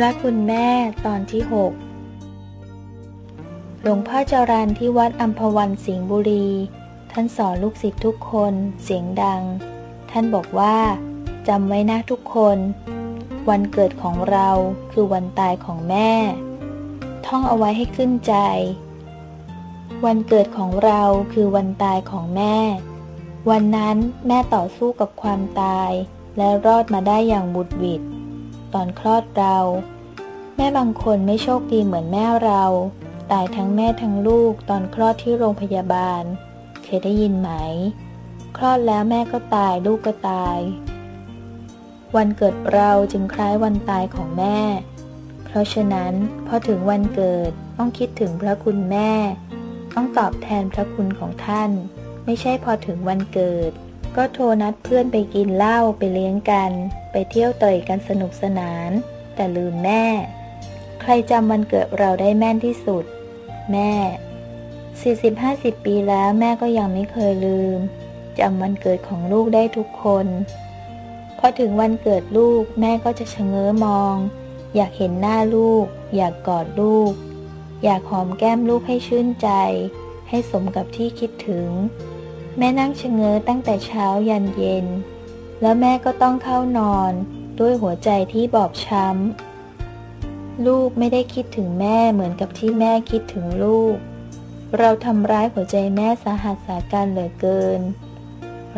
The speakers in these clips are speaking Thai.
พระคุณแม่ตอนที่หกหลวงพ่อจรันที่วัดอัมพวันสิงห์บุรี ท่านสอนลูกศิษย์ทุกคนเสียงดัง ท่านบอกว่าจำไว้นะทุกคน วันเกิดของเราคือวันตายของแม่ ท่องเอาไว้ให้ขึ้นใจ วันเกิดของเราคือวันตายของแม่ วันนั้นแม่ต่อสู้กับความตายและรอดมาได้อย่างบุดหวิด ตอนคลอดเรา แม่บางคนไม่โชคดีเหมือนแม่เรา ตายทั้งแม่ทั้งลูกตอนคลอดที่โรงพยาบาล เคยได้ยินไหม คลอดแล้วแม่ก็ตายลูกก็ตาย วันเกิดเราจึงคล้ายวันตายของแม่ เพราะฉะนั้นพอถึงวันเกิดต้องคิดถึงพระคุณแม่ ต้องตอบแทนพระคุณของท่าน ไม่ใช่พอถึงวันเกิด ก็โทรนัดเพื่อนไปกินเหล้าไปเลี้ยงกัน ไปเที่ยวเตยกันสนุกสนาน แต่ลืมแม่ ใครจำวันเกิดเราได้แม่นที่สุด แม่ 40-50 ปีแล้วแม่ก็ยังไม่เคยลืมจำวันเกิดของลูกได้ทุกคน พอถึงวันเกิดลูกแม่ก็จะชะเง้อมอง อยากเห็นหน้าลูก อยากกอดลูก อยากหอมแก้มลูกให้ชื่นใจ ให้สมกับที่คิดถึง แม่นั่งชะเง้อตั้งแต่เช้ายันเย็น แล้วแม่ก็ต้องเข้านอนด้วยหัวใจที่บอบช้ำ ลูกไม่ได้คิดถึงแม่เหมือนกับที่แม่คิดถึงลูก เราทำร้ายหัวใจแม่สาหัสสาการเหลือเกิน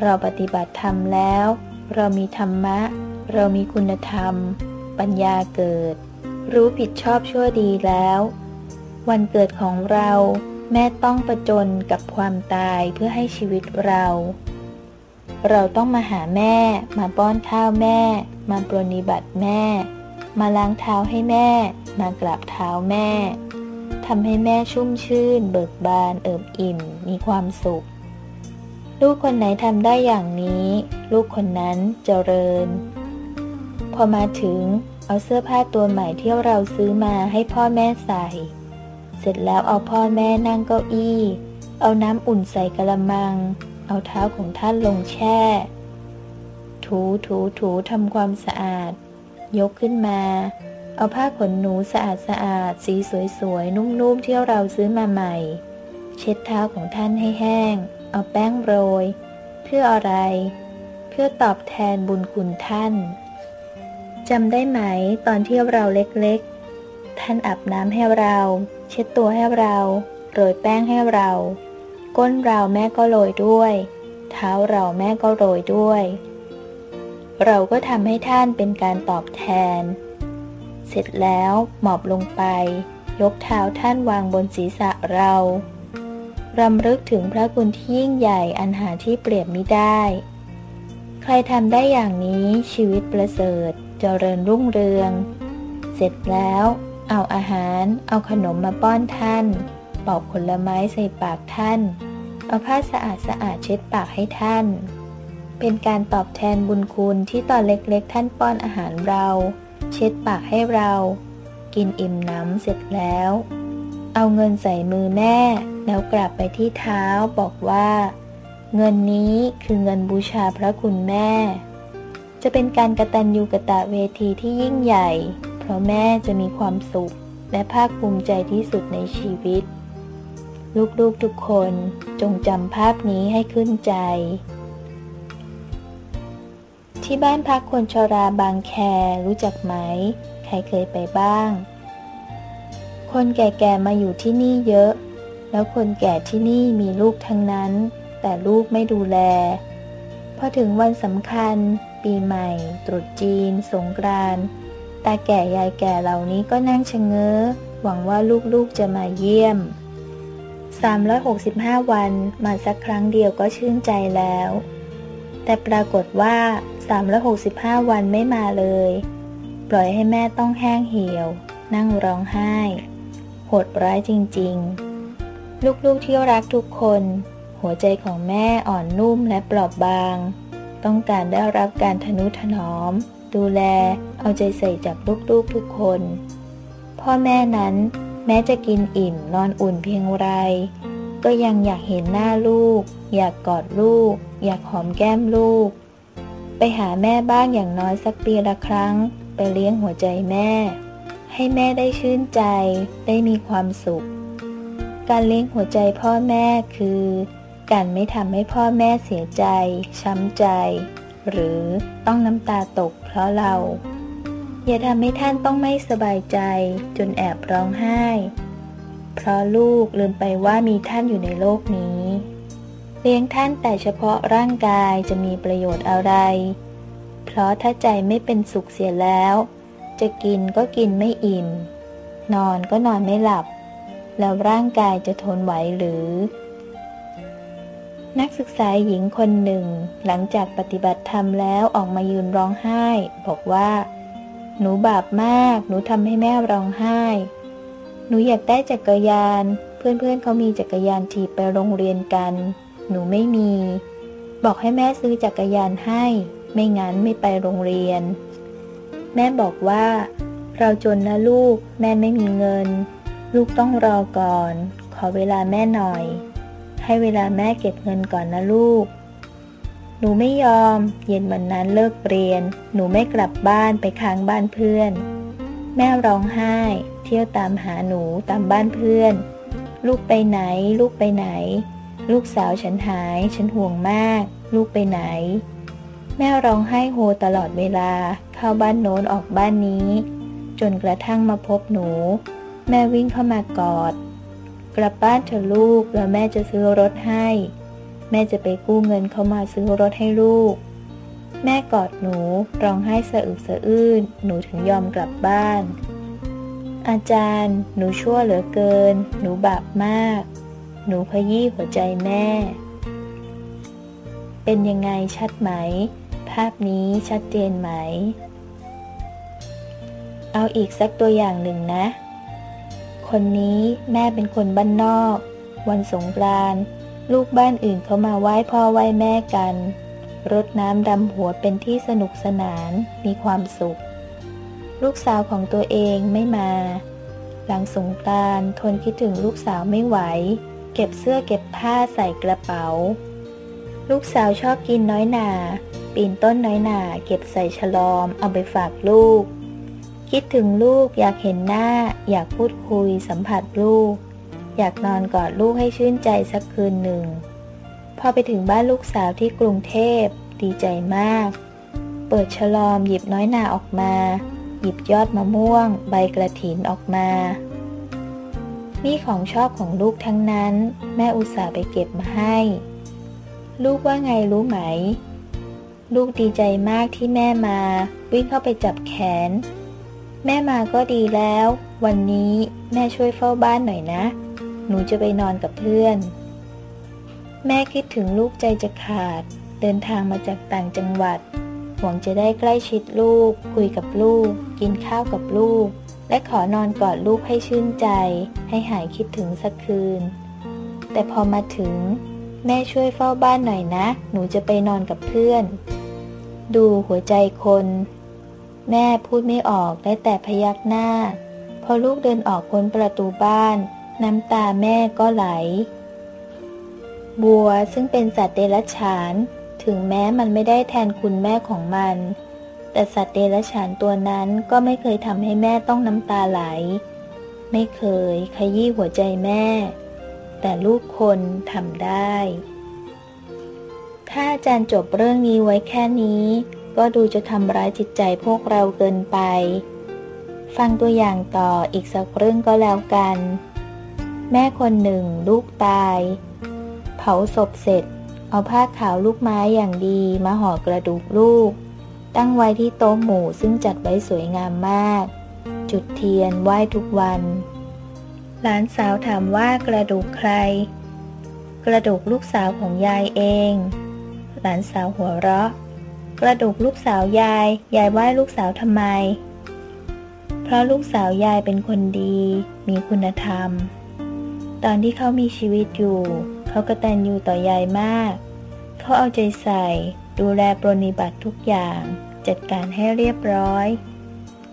เราปฏิบัติธรรมแล้ว เรามีธรรมะ เรามีคุณธรรม ปัญญาเกิด รู้ผิดชอบชั่วดีแล้ว วันเกิดของเรา แม่ต้องประจนกับความตายเพื่อให้ชีวิตเรา เราต้องมาหาแม่ มาป้อนข้าวแม่ มาปรนิบัติแม่ มาล้างเท้าให้แม่ มากราบเท้าแม่ทำให้แม่ชุ่มชื่น เบิกบานเอิบอิ่ม มีความสุข ลูกคนไหนทำได้อย่างนี้ ลูกคนนั้นเจริญ พอมาถึงเอาเสื้อผ้าตัวใหม่ที่เราซื้อมาให้พ่อแม่ใส่ เสร็จแล้วเอาพ่อแม่นั่งเก้าอี้ เอาน้ำอุ่นใส่กระมัง เอาเท้าของท่านลงแช่ ถูถูถูทำความสะอาด ยกขึ้นมา เอาผ้าขนหนูสะอาดสะอาดสีสวยๆ นุ่มๆที่เราซื้อมาใหม่ เช็ดเท้าของท่านให้แห้ง เอาแป้งโรย เพื่ออะไร เพื่อตอบแทนบุญคุณท่านจำได้ไหมตอนที่เราเล็กๆ ท่านอาบน้ำให้เรา เช็ดตัวให้เรา โรยแป้งให้เรา ก้นเราแม่ก็โรยด้วย เท้าเราแม่ก็โรยด้วย เราก็ทำให้ท่านเป็นการตอบแทน เสร็จแล้วหมอบลงไป ยกเท้าท่านวางบนศีรษะเรารำลึกถึงพระคุณที่ยิ่งใหญ่อันหาที่เปรียบมิได้ ใครทำได้อย่างนี้ชีวิตประเสริฐเจริญรุ่งเรือง เสร็จแล้ว เอาอาหาร เอาขนมมาป้อนท่าน ปอกผลไม้ใส่ปากท่าน เอาผ้าสะอาดสะอาดเช็ดปากให้ท่าน เป็นการตอบแทนบุญคุณที่ตอนเล็กๆ ท่านป้อนอาหารเรา เช็ดปากให้เรา กินอิ่มน้ำเสร็จแล้ว เอาเงินใส่มือแม่ แล้วกลับไปที่เท้าบอกว่า เงินนี้คือเงินบูชาพระคุณแม่ จะเป็นการกระตันยูกะตะเวทีที่ยิ่งใหญ่ ราะแม่จะมีความสุขและภาคภูมิใจที่สุดในชีวิต ลูกๆทุกคนจงจำภาพนี้ให้ขึ้นใจ ที่บ้านพักคนชราบางแครู้จักไหม ใครเคยไปบ้าง คนแก่ๆมาอยู่ที่นี่เยอะ แล้วคนแก่ที่นี่มีลูกทั้งนั้น แต่ลูกไม่ดูแล พอถึงวันสำคัญ ปีใหม่ ตรุษจีน สงกรานต์ ตาแก่ยายแก่เหล่านี้ก็นั่งชะเง้อ หวังว่าลูกๆจะมาเยี่ยม 365 วันมาสักครั้งเดียวก็ชื่นใจแล้ว แต่ปรากฏว่า 365 วันไม่มาเลย ปล่อยให้แม่ต้องแห้งเหี่ยว นั่งร้องไห้ โหดร้ายจริงๆ ลูกๆที่รักทุกคน หัวใจของแม่อ่อนนุ่มและเปราบบาง ต้องการได้รับการทนุถนอม ดูแล เอาใจใส่จากลูกๆทุกคน พ่อแม่นั้นแม้จะกินอิ่มนอนอุ่นเพียงไร ก็ยังอยากเห็นหน้าลูก อยากกอดลูก อยากหอมแก้มลูก ไปหาแม่บ้างอย่างน้อยสักปีละครั้ง ไปเลี้ยงหัวใจแม่ ให้แม่ได้ชื่นใจ ได้มีความสุข การเลี้ยงหัวใจพ่อแม่คือ การไม่ทำให้พ่อแม่เสียใจ ช้ำใจ หรือต้องน้ำตาตกเพราะเรา อย่าทำให้ท่านต้องไม่สบายใจจนแอบร้องไห้ เพราะลูกลืมไปว่ามีท่านอยู่ในโลกนี้ เลี้ยงท่านแต่เฉพาะร่างกายจะมีประโยชน์อะไร เพราะถ้าใจไม่เป็นสุขเสียแล้ว จะกินก็กินไม่อิ่ม นอนก็นอนไม่หลับ แล้วร่างกายจะทนไหวหรือ นักศึกษาหญิงคนหนึ่ง หลังจากปฏิบัติธรรมแล้วออกมายืนร้องไห้ บอกว่า หนูบาปมาก หนูทำให้แม่ร้องไห้ หนูอยากได้จักรยาน เพื่อนๆเเขามีจักรยานถีบไปโรงเรียนกัน หนูไม่มี บอกให้แม่ซื้อจักรยานให้ ไม่งั้นไม่ไปโรงเรียน แม่บอกว่า เราจนนะลูก แม่ไม่มีเงิน ลูกต้องรอก่อน ขอเวลาแม่หน่อย ให้เวลาแม่เก็บเงินก่อนนะลูก หนูไม่ยอม เย็นวันนั้นเลิกเรียน หนูไม่กลับบ้านไปค้างบ้านเพื่อน แม่ร้องไห้ เที่ยวตามหาหนูตามบ้านเพื่อน ลูกไปไหน ลูกไปไหน ลูกสาวฉันหาย ฉันห่วงมาก ลูกไปไหน แม่ร้องไห้โฮตลอดเวลา เข้าบ้านโน้นออกบ้านนี้ จนกระทั่งมาพบหนู แม่วิ่งเข้ามากอด กลับบ้านเถอะลูกแล้วแม่จะซื้อรถให้ แม่จะไปกู้เงินเขามาซื้อรถให้ลูก แม่กอดหนูร้องไห้สะอึกสะอื้น หนูถึงยอมกลับบ้าน อาจารย์ หนูชั่วเหลือเกิน หนูบาปมาก หนูขยี้หัวใจแม่ เป็นยังไงชัดไหม ภาพนี้ชัดเจนไหม เอาอีกสักตัวอย่างหนึ่งนะ คนนี้แม่เป็นคนบ้านนอก วันสงกรานต์ลูกบ้านอื่นเขามาไหว้พ่อไหว้แม่กัน รดน้ำดำหัวเป็นที่สนุกสนานมีความสุข ลูกสาวของตัวเองไม่มา หลังสงกรานต์ทนคิดถึงลูกสาวไม่ไหว เก็บเสื้อเก็บผ้าใส่กระเป๋า ลูกสาวชอบกินน้อยหนา ปีนต้นน้อยหนาเก็บใส่ฉลอมเอาไปฝากลูก คิดถึงลูกอยากเห็นหน้า อยากพูดคุย สัมผัสลูก อยากนอนกอดลูกให้ชื่นใจสักคืนหนึ่ง พอไปถึงบ้านลูกสาวที่กรุงเทพดีใจมาก เปิดฉลอมหยิบน้อยหนาออกมา หยิบยอดมะม่วง ใบกระถินออกมา นี่ของชอบของลูกทั้งนั้น แม่อุตส่าห์ไปเก็บมาให้ ลูกว่าไงรู้ไหม ลูกดีใจมากที่แม่มา วิ่งเข้าไปจับแขน แม่มาก็ดีแล้ว วันนี้แม่ช่วยเฝ้าบ้านหน่อยนะ หนูจะไปนอนกับเพื่อน แม่คิดถึงลูกใจจะขาด เดินทางมาจากต่างจังหวัด หวังจะได้ใกล้ชิดลูก คุยกับลูก กินข้าวกับลูก และขอนอนกอดลูกให้ชื่นใจ ให้หายคิดถึงสักคืน แต่พอมาถึง แม่ช่วยเฝ้าบ้านหน่อยนะ หนูจะไปนอนกับเพื่อน ดูหัวใจคน แม่พูดไม่ออกได้แต่พยักหน้า พอลูกเดินออกพ้นประตูบ้าน น้ำตาแม่ก็ไหล บัวซึ่งเป็นสัตว์เดรัจฉาน ถึงแม้มันไม่ได้แทนคุณแม่ของมัน แต่สัตว์เดรัจฉานตัวนั้นก็ไม่เคยทำให้แม่ต้องน้ำตาไหล ไม่เคยขยี้หัวใจแม่ แต่ลูกคนทำได้ ถ้าอาจารย์จบเรื่องนี้ไว้แค่นี้ ก็ดูจะทำร้ายจิตใจพวกเราเกินไป ฟังตัวอย่างต่ออีกสักเรื่องก็แล้วกัน แม่คนหนึ่งลูกตาย เผาศพเสร็จ เอาผ้าขาวลูกไม้อย่างดีมาห่อกระดูกลูก ตั้งไว้ที่โต๊ะหมู่ซึ่งจัดไว้สวยงามมาก จุดเทียนไหว้ทุกวัน หลานสาวถามว่ากระดูกใคร กระดูกลูกสาวของยายเอง หลานสาวหัวเราะ กระดูกลูกสาวยาย ยายไหว้ลูกสาวทำไม เพราะลูกสาวยายเป็นคนดี มีคุณธรรม ตอนที่เขามีชีวิตอยู่ เขากระตันอยู่ต่อยายมาก เขาเอาใจใส่ ดูแลปรนิบัติทุกอย่าง จัดการให้เรียบร้อย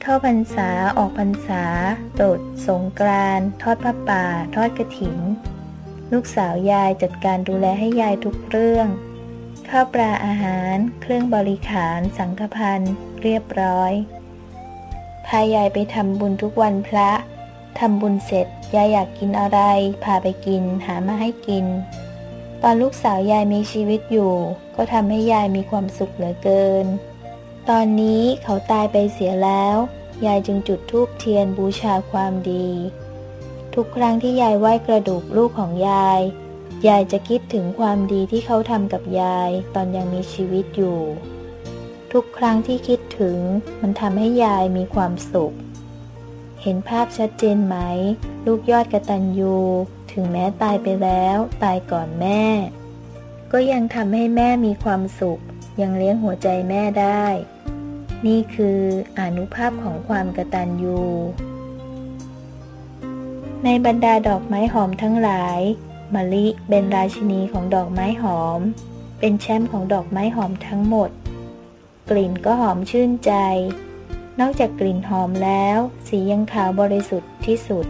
เข้าพรรษาออกพรรษาตดสงกรานทอดผ้าป่า ทอดกระถิน ลูกสาวยายจัดการดูแลให้ยายทุกเรื่อง ข้าวปลาอาหาร เครื่องบริขารสังฆพันธ์เรียบร้อย พายายไปทำบุญทุกวันพระทำบุญเสร็จ ยายอยากกินอะไร พาไปกิน หามาให้กิน ตอนลูกสาวยายมีชีวิตอยู่ ก็ทำให้ยายมีความสุขเหลือเกิน ตอนนี้เขาตายไปเสียแล้ว ยายจึงจุดธูปเทียนบูชาความดี ทุกครั้งที่ยายไหว้กระดูกลูกของยาย ยายจะคิดถึงความดีที่เขาทำกับยายตอนยังมีชีวิตอยู่ ทุกครั้งที่คิดถึงมันทำให้ยายมีความสุข เห็นภาพชัดเจนไหม ลูกยอดกระตันยูถึงแม้ตายไปแล้ว ตายก่อนแม่ ก็ยังทำให้แม่มีความสุข ยังเลี้ยงหัวใจแม่ได้ นี่คืออนุภาพของความกระตันยูในบรรดาดอกไม้หอมทั้งหลาย มะลิเป็นราชินีของดอกไม้หอม เป็นแชมป์ของดอกไม้หอมทั้งหมด กลิ่นก็หอมชื่นใจ นอกจากกลิ่นหอมแล้ว สียังขาวบริสุทธิ์ที่สุด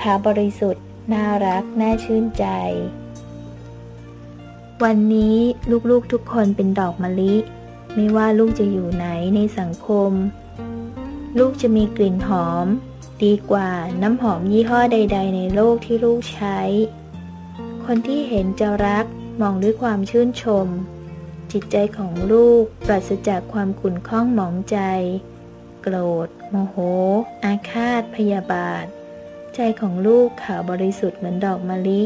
ขาวบริสุทธิ์ น่ารัก น่าชื่นใจ วันนี้ลูกๆทุกคนเป็นดอกมะลิ ไม่ว่าลูกจะอยู่ไหนในสังคม ลูกจะมีกลิ่นหอมดีกว่าน้ำหอมยี่ห้อใด ๆ ในโลกที่ลูกใช้ คนที่เห็นจะรักมองด้วยความชื่นชม จิตใจของลูกปราศจากความขุ่นข้องหมองใจ โกรธ โมโห อาฆาต พยาบาท ใจของลูกขาวบริสุทธิ์เหมือนดอกมะลิ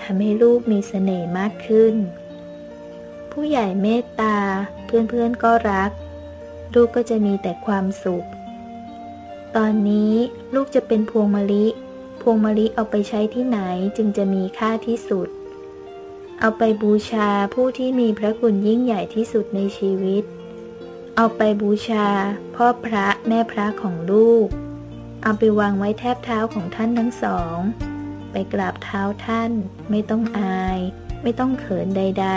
ทำให้ลูกมีเสน่ห์มากขึ้น ผู้ใหญ่เมตตา เพื่อนๆก็รัก ลูกก็จะมีแต่ความสุข ตอนนี้ลูกจะเป็นพวงมะลิ พวงมะลิเอาไปใช้ที่ไหนจึงจะมีค่าที่สุด เอาไปบูชาผู้ที่มีพระคุณยิ่งใหญ่ที่สุดในชีวิต เอาไปบูชา พ่อพระแม่พระของลูก เอาไปวางไว้แทบเท้าของท่านทั้งสอง ไปกราบเท้าท่าน ไม่ต้องอาย ไม่ต้องเขินใด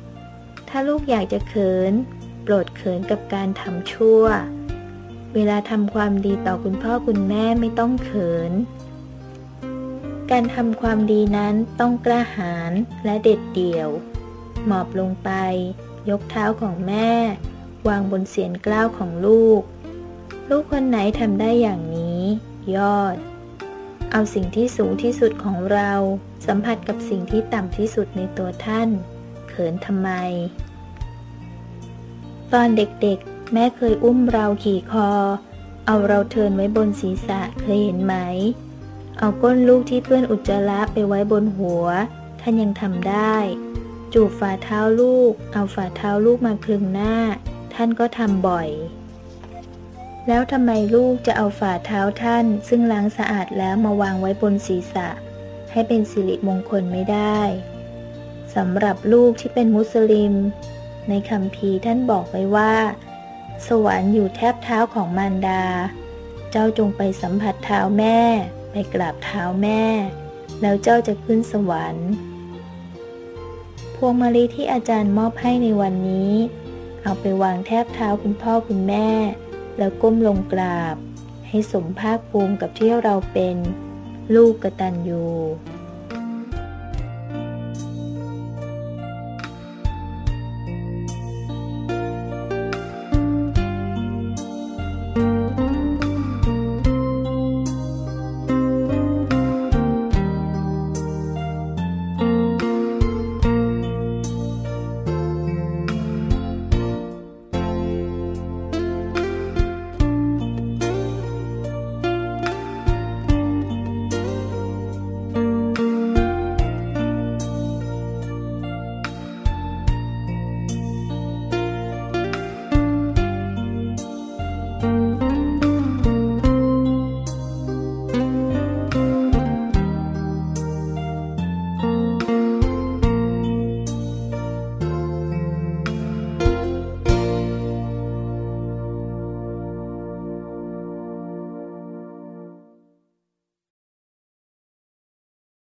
ๆ ถ้าลูกอยากจะเขิน โปรดเขินกับการทำชั่ว เวลาทำความดีต่อคุณพ่อคุณแม่ไม่ต้องเขิน การทำความดีนั้นต้องกล้าหาญและเด็ดเดี่ยว หมอบลงไป ยกเท้าของแม่ วางบนเสียนกล้าวของลูก ลูกคนไหนทำได้อย่างนี้ ยอด เอาสิ่งที่สูงที่สุดของเรา สัมผัสกับสิ่งที่ต่ำที่สุดในตัวท่าน เขินทำไม ตอนเด็กๆ แม่เคยอุ้มเราขี่คอ เอาเราเทินไว้บนศีรษะเคยเห็นไหม เอาก้นลูกที่เพื่อนอุจจาระไปไว้บนหัว ท่านยังทำได้ จูบฝ่าเท้าลูก เอาฝ่าเท้าลูกมาคลึงหน้า ท่านก็ทำบ่อย แล้วทำไมลูกจะเอาฝ่าเท้าท่าน ซึ่งล้างสะอาดแล้วมาวางไว้บนศีรษะ ให้เป็นสิริมงคลไม่ได้สำหรับลูกที่เป็นมุสลิม ในคำพีท่านบอกไว้ว่า สวรรค์อยู่แทบเท้าของมารดา เจ้าจงไปสัมผัสเท้าแม่ ไปกราบเท้าแม่ แล้วเจ้าจะขึ้นสวรรค์พวงมาลีที่อาจารย์มอบให้ในวันนี้ เอาไปวางแทบเท้าคุณพ่อคุณแม่ แล้วก้มลงกราบ ให้สมภาคภูมิกับที่เราเป็น ลูกกระตันยู